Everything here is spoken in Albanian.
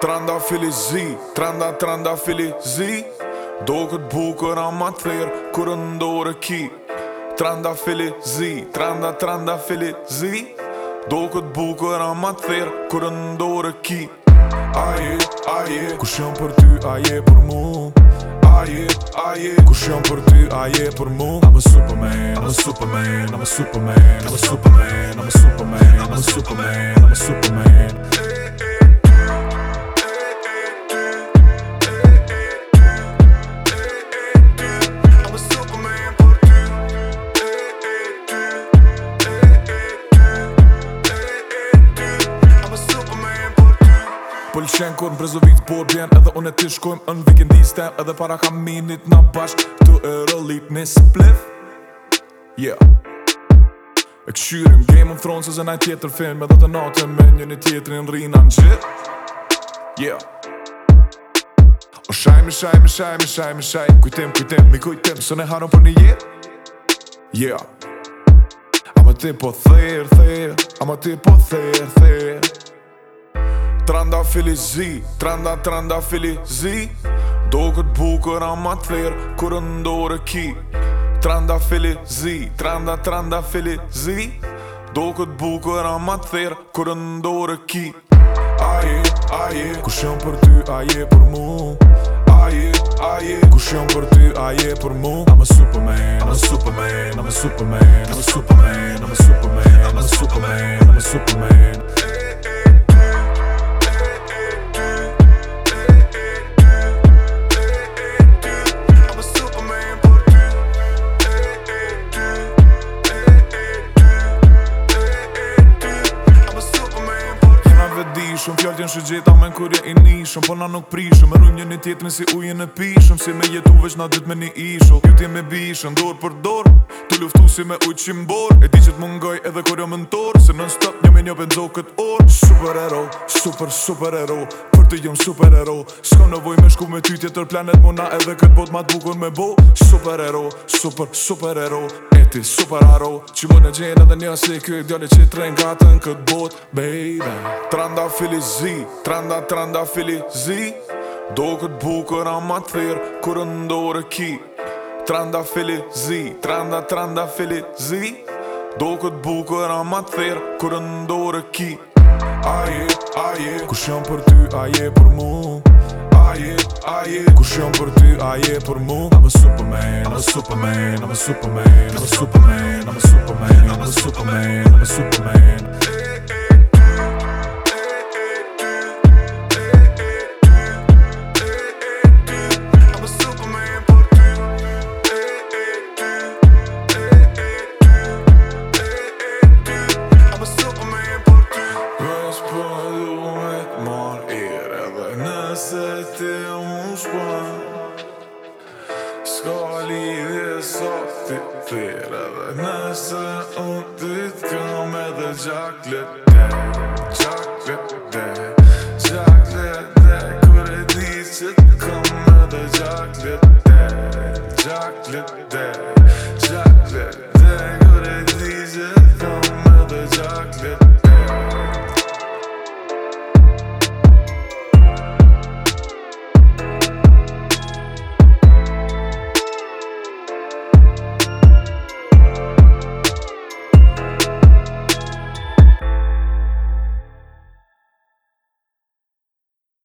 Tranda fili tranda tranda fili zi Do këtë bukër ama të ndore ki Tranda fili zi, tranda tranda fili zi Do këtë bukër ama të ndore ki Aje, aje, kush për ty, aje për mu Aje, aje, kush për ty, aje për mu I'm superman, I'm superman, I'm superman I'm superman, I'm superman, I'm I'm a superman. pëlqen kur në Brezovit po bjen Edhe unë e ti shkojmë në vikendiste Edhe para ka minit në bashk Tu e rëllit në splith Yeah E këshyrim Game of Thrones ose naj tjetër film Edhe të natë me një një tjetërin në rina në gjith Yeah O shajmi, shajmi, shajmi, shajmi, shajmi Kujtem, kujtem, mi kujtem Së ne harëm për një jet Yeah Ama ti po thirë, thirë Ama ti po thirë, thirë Tranda fili tranda tranda fili zi Do këtë bukër a ma të ndore ki Tranda fili tranda tranda fili zi Do këtë bukër a ma të verë, kërë ndore ki Aje, aje, kush për ty, aje për mu Aje, aje, kush për ty, aje për mu I'm I'm a superman, I'm a superman, I'm a superman, I'm a superman, I'm a superman, I'm a superman, I'm a superman. faltin shë gjitha me nkurje i nishëm Po na nuk prishëm, e rrujmë një një tjetëmi si ujën e pishëm Si me jetu veç na dytë me një isho Kjo ti me bishëm, dorë për dorë Të luftu si me ujë qimbor E di që të mungoj edhe kur jo mëntor Se non stop një me një pëndzo këtë orë Super hero super super hero Të jëm super hero S'ka nëvoj me shku me ty tjetër planet Mona edhe këtë bot ma t'bukur me bo Super hero, super, super hero E ti super aro Që më në gjenë edhe një si kjo i djali që të nga të në këtë bot Baby Tranda fili zi Tranda, tranda fili zi Do këtë bukur ama thirë Kërë ndore ki Tranda fili zi Tranda, tranda fili zi Do këtë bukur ama thirë Kërë ndore ki Aje, aje, kush jam për ty, aje për mu Aje, aje, kush jam për ty, aje për mu I'm a superman, I'm a superman, I'm a superman I'm a superman, I'm a superman, I'm a superman, I'm a superman, I'm a superman. softig Flera näsa och dit kommer det chocolate day Chocolate day Chocolate day Kommer det diset kommer det chocolate day Chocolate day